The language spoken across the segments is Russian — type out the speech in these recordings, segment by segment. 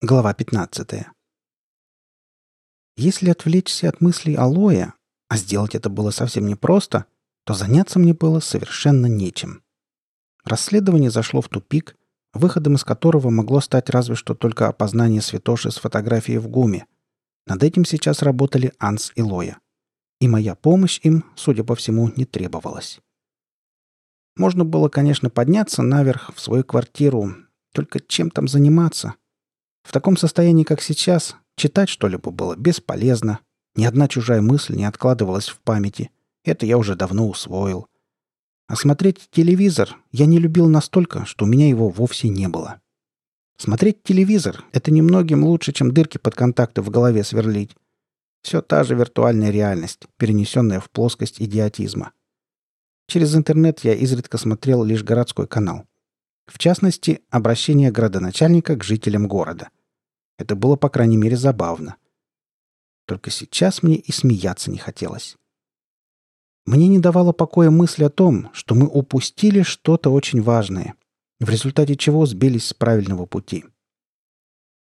Глава 15. Если отвлечься от мыслей алоэ, а сделать это было совсем непросто, то заняться мне было совершенно нечем. Расследование зашло в тупик, выходом из которого могло стать разве что только опознание святоши с фотографией в гуме. Над этим сейчас работали Анс и Лоя. И моя помощь им, судя по всему, не требовалась. Можно было, конечно, подняться наверх в свою квартиру, только чем там заниматься — в таком состоянии, как сейчас, читать что-либо было бесполезно. Ни одна чужая мысль не откладывалась в памяти. Это я уже давно усвоил. А смотреть телевизор я не любил настолько, что у меня его вовсе не было. Смотреть телевизор — это немногим лучше, чем дырки под контакты в голове сверлить. Все та же виртуальная реальность, перенесенная в плоскость идиотизма. Через интернет я изредка смотрел лишь городской канал. В частности, обращение градоначальника к жителям города. Это было, по крайней мере, забавно. Только сейчас мне и смеяться не хотелось. Мне не давала покоя мысль о том, что мы упустили что-то очень важное, в результате чего сбились с правильного пути.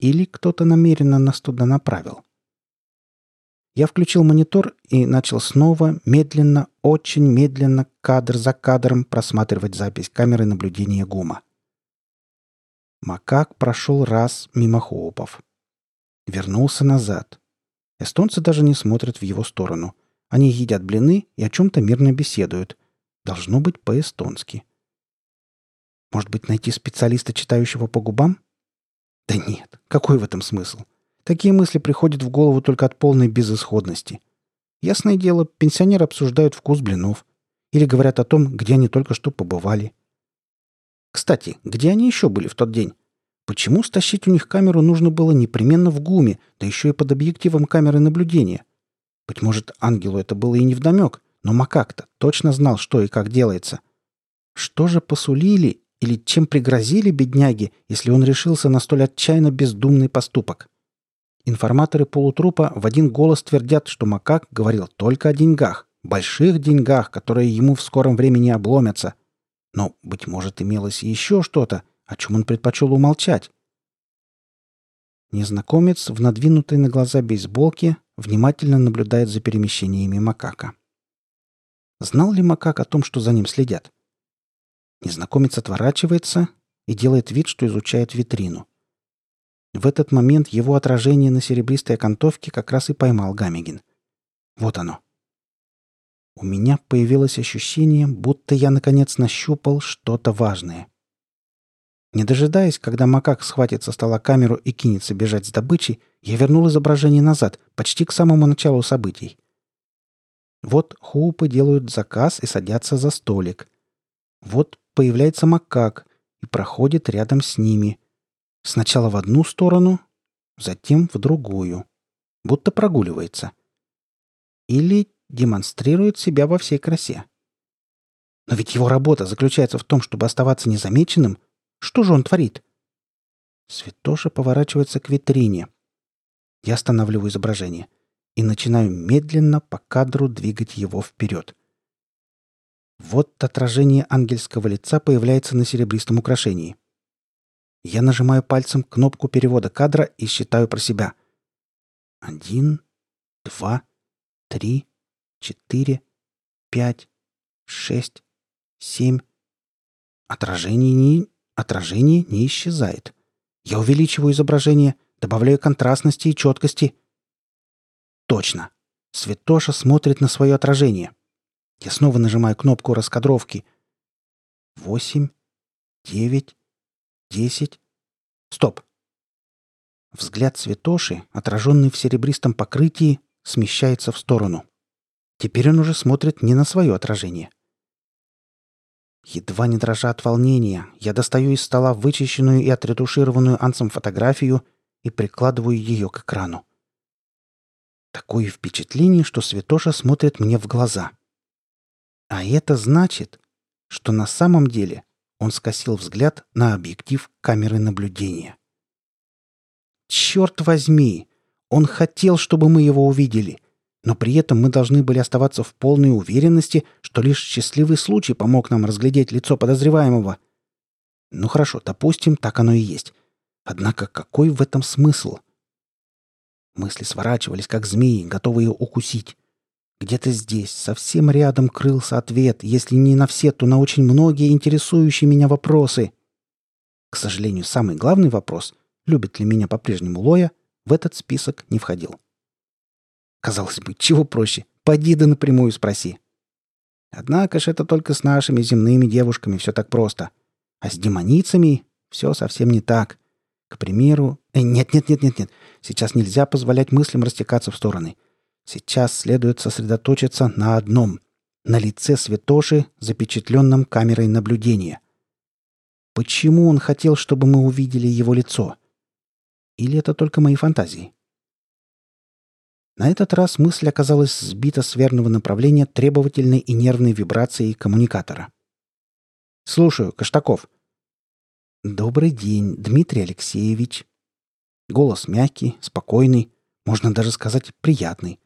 Или кто-то намеренно нас туда направил. Я включил монитор и начал снова, медленно, очень медленно, кадр за кадром просматривать запись камеры наблюдения ГУМа. Макак прошел раз мимо хоупов. Вернулся назад. Эстонцы даже не смотрят в его сторону. Они едят блины и о чем-то мирно беседуют. Должно быть по-эстонски. Может быть, найти специалиста, читающего по губам? Да нет, какой в этом смысл? Такие мысли приходят в голову только от полной безысходности. Ясное дело, пенсионеры обсуждают вкус блинов. Или говорят о том, где они только что побывали. Кстати, где они еще были в тот день? Почему стащить у них камеру нужно было непременно в ГУМе, да еще и под объективом камеры наблюдения? Быть может, ангелу это было и невдомек, но Макак-то точно знал, что и как делается. Что же посулили или чем пригрозили бедняги, если он решился на столь отчаянно бездумный поступок? Информаторы полутрупа в один голос твердят, что Макак говорил только о деньгах, больших деньгах, которые ему в скором времени обломятся – но, быть может, имелось еще что-то, о чем он предпочел умолчать. Незнакомец в надвинутой на глаза бейсболке внимательно наблюдает за перемещениями макака. Знал ли макак о том, что за ним следят? Незнакомец отворачивается и делает вид, что изучает витрину. В этот момент его отражение на серебристой окантовке как раз и поймал Гамигин. Вот оно. У меня появилось ощущение, будто я наконец нащупал что-то важное. Не дожидаясь, когда макак схватит со стола камеру и кинется бежать с добычей, я вернул изображение назад, почти к самому началу событий. Вот хоупы делают заказ и садятся за столик. Вот появляется макак и проходит рядом с ними. Сначала в одну сторону, затем в другую. Будто прогуливается. Или демонстрирует себя во всей красе. Но ведь его работа заключается в том, чтобы оставаться незамеченным. Что же он творит? Святоша поворачивается к витрине. Я останавливаю изображение и начинаю медленно по кадру двигать его вперед. Вот отражение ангельского лица появляется на серебристом украшении. Я нажимаю пальцем кнопку перевода кадра и считаю про себя. Один, два, три, четыре, пять, шесть, семь. Отражение не... Отражение не исчезает. Я увеличиваю изображение, добавляю контрастности и четкости. Точно. Светоша смотрит на свое отражение. Я снова нажимаю кнопку раскадровки. Восемь, девять, десять. Стоп. Взгляд Светоши, отраженный в серебристом покрытии, смещается в сторону. Теперь он уже смотрит не на свое отражение. Едва не дрожа от волнения, я достаю из стола вычищенную и отретушированную Ансом фотографию и прикладываю ее к экрану. Такое впечатление, что Святоша смотрит мне в глаза. А это значит, что на самом деле он скосил взгляд на объектив камеры наблюдения. Черт возьми! Он хотел, чтобы мы его увидели. Но при этом мы должны были оставаться в полной уверенности, что лишь счастливый случай помог нам разглядеть лицо подозреваемого. Ну хорошо, допустим, так оно и есть. Однако какой в этом смысл? Мысли сворачивались, как змеи, готовые укусить. Где-то здесь, совсем рядом, крылся ответ, если не на все, то на очень многие интересующие меня вопросы. К сожалению, самый главный вопрос, любит ли меня по-прежнему Лоя, в этот список не входил. Казалось бы, чего проще? Поди да напрямую спроси. Однако ж это только с нашими земными девушками все так просто. А с демоницами все совсем не так. К примеру... Э, нет, нет, нет, нет, нет. Сейчас нельзя позволять мыслям растекаться в стороны. Сейчас следует сосредоточиться на одном — на лице святоши, запечатленном камерой наблюдения. Почему он хотел, чтобы мы увидели его лицо? Или это только мои фантазии? На этот раз мысль оказалась сбита с верного направления требовательной и нервной вибрацией коммуникатора. «Слушаю, Каштаков». «Добрый день, Дмитрий Алексеевич». Голос мягкий, спокойный, можно даже сказать приятный.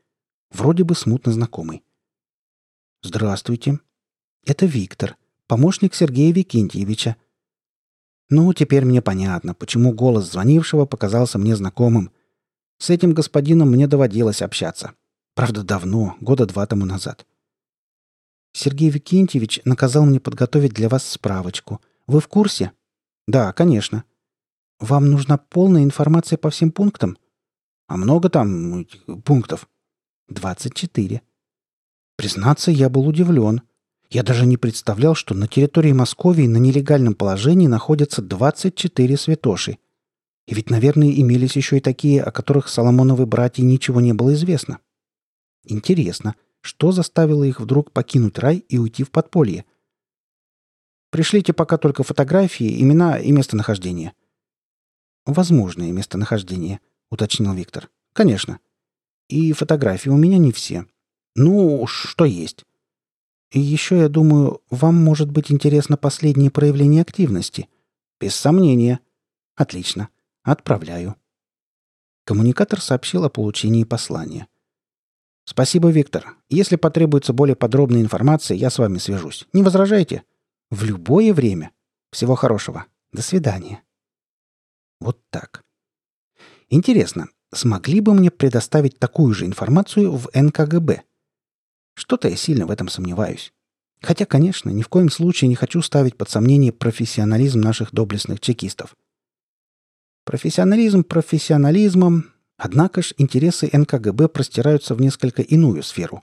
Вроде бы смутно знакомый. «Здравствуйте. Это Виктор, помощник Сергея Викентьевича. Ну, теперь мне понятно, почему голос звонившего показался мне знакомым. С этим господином мне доводилось общаться. Правда, давно, года два тому назад. Сергей Викентьевич наказал мне подготовить для вас справочку. Вы в курсе? Да, конечно. Вам нужна полная информация по всем пунктам? А много там пунктов? 24. Признаться, я был удивлен. Я даже не представлял, что на территории Московии на нелегальном положении находятся 24 святоши. И ведь, наверное, имелись еще и такие, о которых Соломоновы братья ничего не было известно. Интересно, что заставило их вдруг покинуть рай и уйти в подполье? Пришлите пока только фотографии, имена и местонахождение. Возможное местонахождение, уточнил Виктор. Конечно. И фотографии у меня не все. Ну, что есть. И еще, я думаю, вам может быть интересно последнее проявление активности. Без сомнения. Отлично. Отправляю. Коммуникатор сообщил о получении послания. Спасибо, Виктор. Если потребуется более подробная информация, я с вами свяжусь. Не возражайте? В любое время. Всего хорошего. До свидания. Вот так. Интересно, смогли бы мне предоставить такую же информацию в НКГБ? Что-то я сильно в этом сомневаюсь. Хотя, конечно, ни в коем случае не хочу ставить под сомнение профессионализм наших доблестных чекистов. Профессионализм профессионализмом, однако ж интересы НКГБ простираются в несколько иную сферу.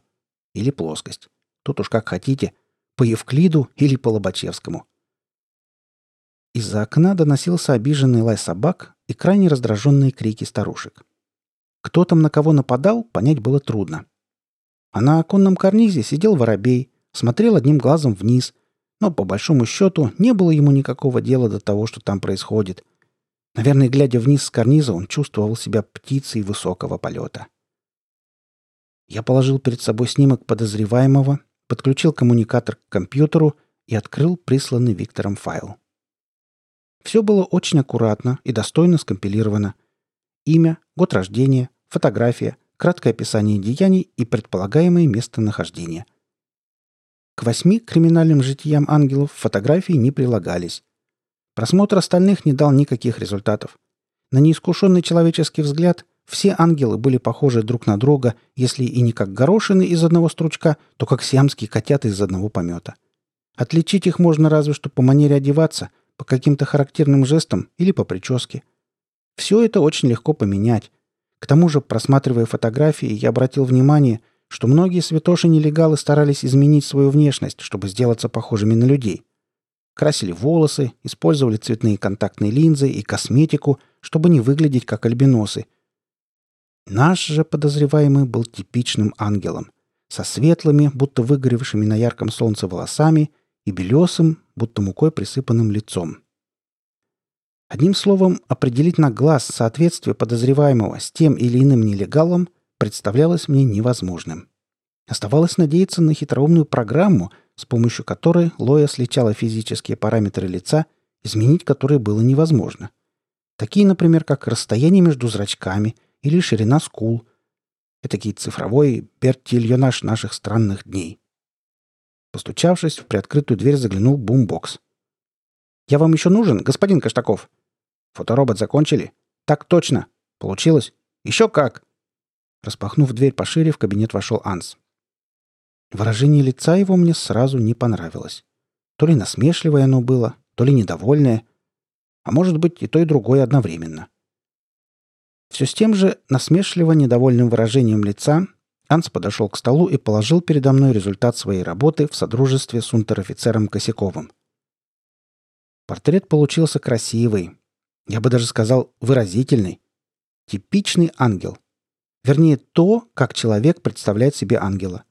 Или плоскость. Тут уж как хотите. По Евклиду или по Лобачевскому. Из-за окна доносился обиженный лай собак и крайне раздраженные крики старушек. Кто там на кого нападал, понять было трудно. А на оконном карнизе сидел воробей, смотрел одним глазом вниз, но по большому счету не было ему никакого дела до того, что там происходит – Наверное, глядя вниз с карниза, он чувствовал себя птицей высокого полета. Я положил перед собой снимок подозреваемого, подключил коммуникатор к компьютеру и открыл присланный Виктором файл. Все было очень аккуратно и достойно скомпилировано. Имя, год рождения, фотография, краткое описание деяний и предполагаемое местонахождение. К восьми криминальным житиям ангелов фотографии не прилагались. Просмотр остальных не дал никаких результатов. На неискушенный человеческий взгляд все ангелы были похожи друг на друга, если и не как горошины из одного стручка, то как сиамские котята из одного помета. Отличить их можно разве что по манере одеваться, по каким-то характерным жестам или по прическе. Все это очень легко поменять. К тому же, просматривая фотографии, я обратил внимание, что многие святоши-нелегалы старались изменить свою внешность, чтобы сделаться похожими на людей – Красили волосы, использовали цветные контактные линзы и косметику, чтобы не выглядеть как альбиносы. Наш же подозреваемый был типичным ангелом, со светлыми, будто выгоревшими на ярком солнце волосами и белесым, будто мукой присыпанным лицом. Одним словом, определить на глаз соответствие подозреваемого с тем или иным нелегалом представлялось мне невозможным. Оставалось надеяться на хитроумную программу — с помощью которой Лоя сличала физические параметры лица, изменить которые было невозможно. Такие, например, как расстояние между зрачками или ширина скул. Этакий цифровой бертильонаж наших странных дней. Постучавшись, в приоткрытую дверь заглянул бумбокс. «Я вам еще нужен, господин Каштаков?» Фоторобот закончили? Так точно. Получилось? Еще как. Распахнув дверь пошире, в кабинет вошел Анс. Выражение лица его мне сразу не понравилось. То ли насмешливое оно было, то ли недовольное, а может быть и то, и другое одновременно. Все с тем же насмешливо недовольным выражением лица Анс подошел к столу и положил передо мной результат своей работы в содружестве с унтер-офицером Косяковым. Портрет получился красивый. Я бы даже сказал, выразительный. Типичный ангел. Вернее, то, как человек представляет себе ангела.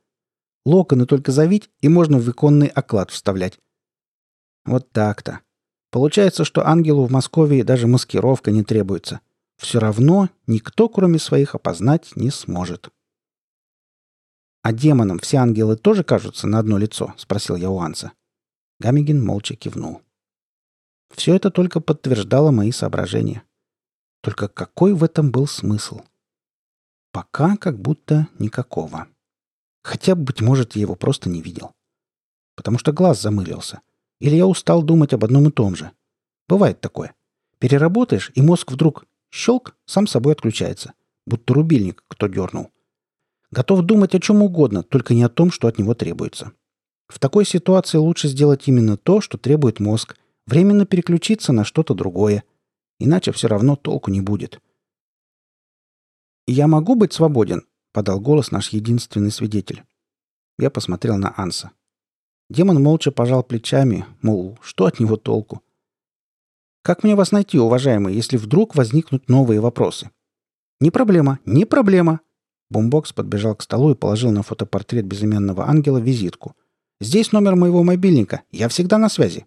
Локоны только завить, и можно в иконный оклад вставлять. Вот так-то. Получается, что ангелу в Москве даже маскировка не требуется. Все равно никто, кроме своих, опознать не сможет. «А демонам все ангелы тоже кажутся на одно лицо?» — спросил я у Анса. Гамигин молча кивнул. Все это только подтверждало мои соображения. Только какой в этом был смысл? Пока как будто никакого. Хотя, быть может, я его просто не видел. Потому что глаз замылился — или я устал думать об одном и том же. Бывает такое. Переработаешь, и мозг вдруг щелк, сам собой отключается. Будто рубильник кто дернул. Готов думать о чем угодно, только не о том, что от него требуется. В такой ситуации лучше сделать именно то, что требует мозг, временно переключиться на что-то другое. Иначе все равно толку не будет. «Я могу быть свободен?» — подал голос наш единственный свидетель. Я посмотрел на Анса. Демон молча пожал плечами, мол, что от него толку? Как мне вас найти, уважаемый, если вдруг возникнут новые вопросы? Не проблема, не проблема. Бумбокс подбежал к столу и положил на фотопортрет безымянного ангела визитку. Здесь номер моего мобильника. Я всегда на связи.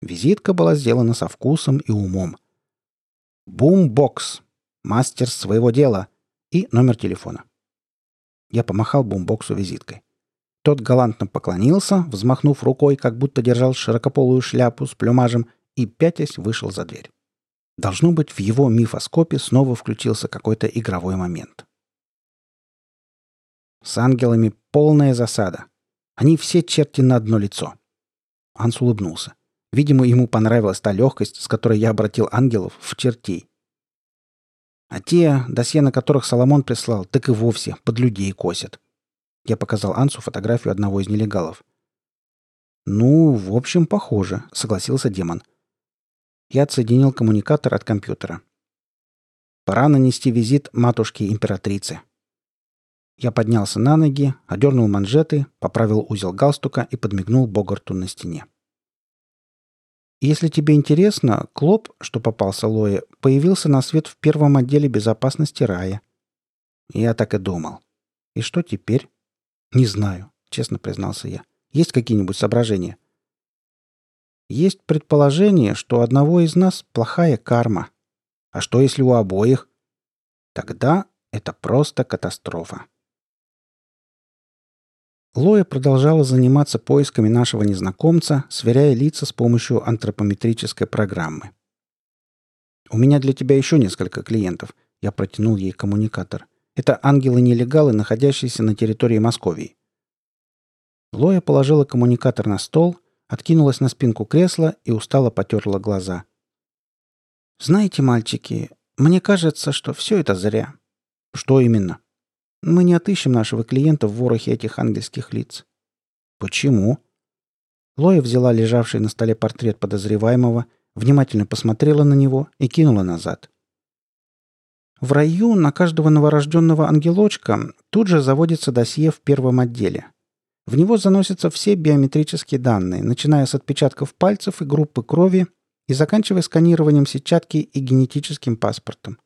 Визитка была сделана со вкусом и умом. Бумбокс. Мастер своего дела. И номер телефона. Я помахал бумбоксу визиткой. Тот галантно поклонился, взмахнув рукой, как будто держал широкополую шляпу с плюмажем, и пятясь вышел за дверь. Должно быть, в его мифоскопе снова включился какой-то игровой момент. С ангелами полная засада. Они все черти на одно лицо. Анс улыбнулся. Видимо, ему понравилась та легкость, с которой я обратил ангелов в чертей. А те, досье на которых Соломон прислал, так и вовсе под людей косят. Я показал Ансу фотографию одного из нелегалов. «Ну, в общем, похоже», — согласился демон. Я отсоединил коммуникатор от компьютера. «Пора нанести визит матушке-императрице». Я поднялся на ноги, одернул манжеты, поправил узел галстука и подмигнул Богарту на стене. Если тебе интересно, Клоп, что попался Лое, появился на свет в первом отделе безопасности рая. Я так и думал. И что теперь? «Не знаю», — честно признался я. «Есть какие-нибудь соображения?» «Есть предположение, что у одного из нас плохая карма. А что, если у обоих?» «Тогда это просто катастрофа». Лоя продолжала заниматься поисками нашего незнакомца, сверяя лица с помощью антропометрической программы. «У меня для тебя еще несколько клиентов», — я протянул ей коммуникатор. Это ангелы-нелегалы, находящиеся на территории Московии. Лоя положила коммуникатор на стол, откинулась на спинку кресла и устало потерла глаза. «Знаете, мальчики, мне кажется, что все это зря». «Что именно?» «Мы не отыщем нашего клиента в ворохе этих ангельских лиц». «Почему?» Лоя взяла лежавший на столе портрет подозреваемого, внимательно посмотрела на него и кинула назад. В раю на каждого новорожденного ангелочка тут же заводится досье в первом отделе. В него заносятся все биометрические данные, начиная с отпечатков пальцев и группы крови и заканчивая сканированием сетчатки и генетическим паспортом.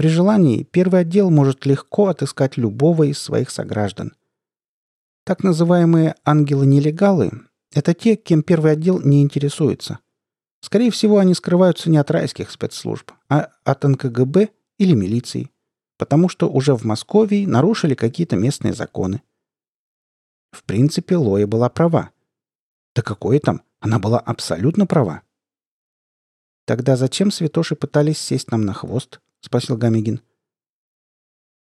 При желании первый отдел может легко отыскать любого из своих сограждан. Так называемые ангелы-нелегалы – это те, кем первый отдел не интересуется. Скорее всего, они скрываются не от райских спецслужб, а от НКГБ или милиции, потому что уже в Москве нарушили какие-то местные законы. В принципе, Лоя была права. Да какое там? Она была абсолютно права. «Тогда зачем святоши пытались сесть нам на хвост?» — спросил Гамигин.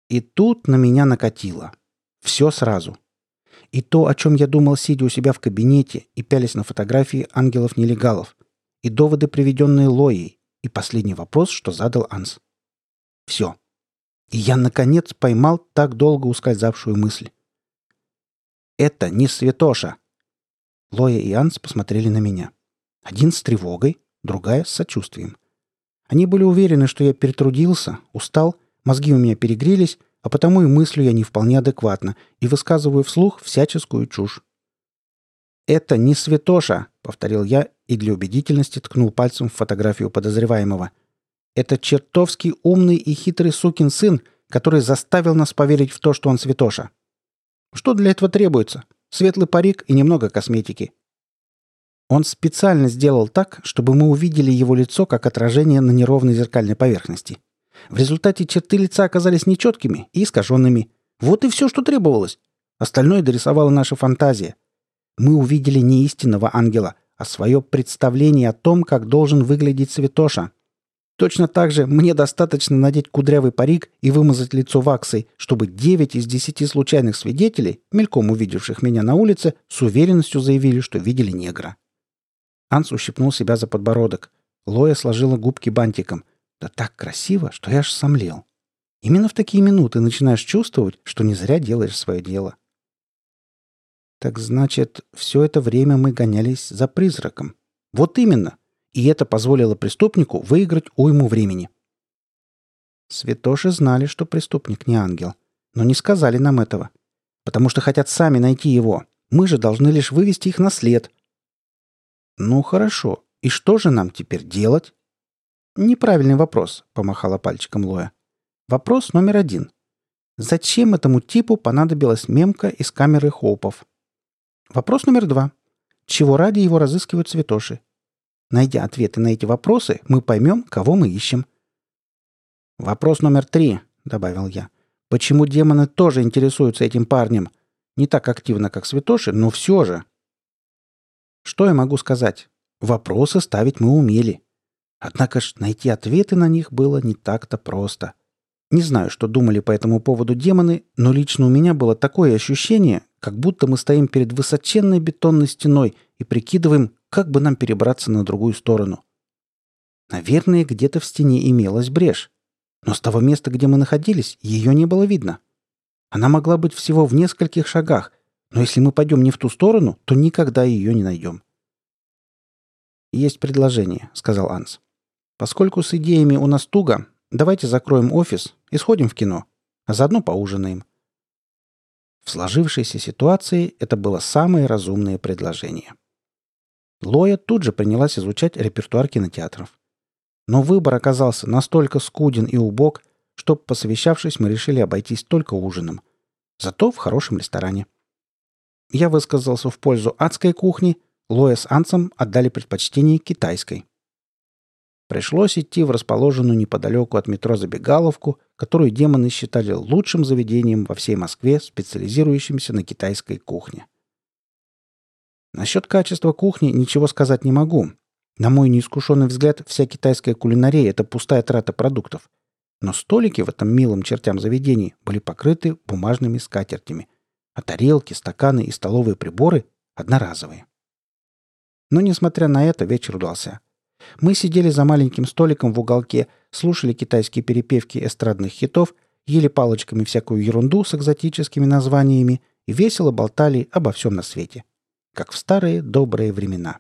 И тут на меня накатило. Все сразу. И то, о чем я думал, сидя у себя в кабинете и пялись на фотографии ангелов-нелегалов. и доводы, приведенные Лоей, и последний вопрос, что задал Анс. Все. И я, наконец, поймал так долго ускользавшую мысль. «Это не святоша!» Лоя и Анс посмотрели на меня. Один с тревогой, другая с сочувствием. Они были уверены, что я перетрудился, устал, мозги у меня перегрелись, а потому и мыслю я не вполне адекватно и высказываю вслух всяческую чушь. «Это не святоша», — повторил я и для убедительности ткнул пальцем в фотографию подозреваемого. «Это чертовски умный и хитрый сукин сын, который заставил нас поверить в то, что он святоша. Что для этого требуется? Светлый парик и немного косметики. Он специально сделал так, чтобы мы увидели его лицо как отражение на неровной зеркальной поверхности. В результате черты лица оказались нечеткими и искаженными. Вот и все, что требовалось. Остальное дорисовала наша фантазия. Мы увидели не истинного ангела, а свое представление о том, как должен выглядеть святоша. Точно так же мне достаточно надеть кудрявый парик и вымазать лицо ваксой, чтобы 9 из 10 случайных свидетелей, мельком увидевших меня на улице, с уверенностью заявили, что видели негра. Анс ущипнул себя за подбородок. Лоя сложила губки бантиком. Да так красиво, что я аж сомлел. Именно в такие минуты начинаешь чувствовать, что не зря делаешь свое дело. Так значит, все это время мы гонялись за призраком. Вот именно. И это позволило преступнику выиграть уйму времени. Святоши знали, что преступник не ангел, но не сказали нам этого, потому что хотят сами найти его. Мы же должны лишь вывести их на след. Ну хорошо. И что же нам теперь делать? Неправильный вопрос, помахала пальчиком Лоя. Вопрос номер один. Зачем этому типу понадобилась мемка из камеры Хоупов? Вопрос номер два. Чего ради его разыскивают святоши? Найдя ответы на эти вопросы, мы поймем, кого мы ищем. «Вопрос номер три», — добавил я. «Почему демоны тоже интересуются этим парнем? Не так активно, как святоши, но все же». Что я могу сказать? Вопросы ставить мы умели. Однако ж найти ответы на них было не так-то просто. Не знаю, что думали по этому поводу демоны, но лично у меня было такое ощущение, как будто мы стоим перед высоченной бетонной стеной и прикидываем, как бы нам перебраться на другую сторону? Наверное, где-то в стене имелась брешь. Но с того места, где мы находились, ее не было видно. Она могла быть всего в нескольких шагах, но если мы пойдем не в ту сторону, то никогда ее не найдем. «Есть предложение», — сказал Анс. «Поскольку с идеями у нас туго, давайте закроем офис и сходим в кино, а заодно поужинаем». В сложившейся ситуации это было самое разумное предложение. Лоя тут же принялась изучать репертуар кинотеатров. Но выбор оказался настолько скуден и убог, что, посовещавшись, мы решили обойтись только ужином. Зато в хорошем ресторане. Я высказался в пользу адской кухни, Лоя с Анцем отдали предпочтение китайской. Пришлось идти в расположенную неподалеку от метро забегаловку, которую демоны считали лучшим заведением во всей Москве, специализирующимся на китайской кухне. Насчет качества кухни ничего сказать не могу. На мой неискушенный взгляд, вся китайская кулинария – это пустая трата продуктов. Но столики в этом милом чертям заведении были покрыты бумажными скатертями, а тарелки, стаканы и столовые приборы – одноразовые. Но, несмотря на это, вечер удался. Мы сидели за маленьким столиком в уголке, слушали китайские перепевки эстрадных хитов, ели палочками всякую ерунду с экзотическими названиями и весело болтали обо всем на свете – как в старые добрые времена.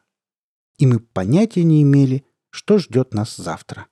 И мы понятия не имели, что ждет нас завтра.